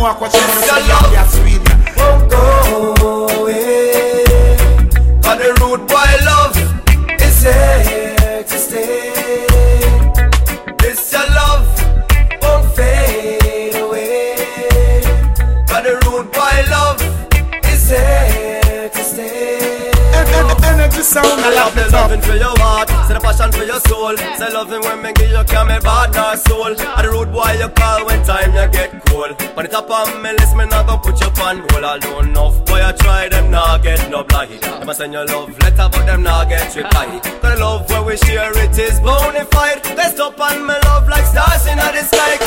walk, watch It's your love. Yeah, sweet. won't go away. But the rude boy love is here to stay. This your love won't fade away. But the rude boy love is here to stay. En- en- Energy sound, I love the loving for your heart, say the passion for your soul. Say loving when me give you can me bad nor soul. And the rude boy you call when time you get. When it up on me list, me not go put you on hold. Although enough boy I try them not get no blight. Them a send your love letter but them not get reply. Cause the love where we share it is bona fide. Rest up on me love like stars in the sky.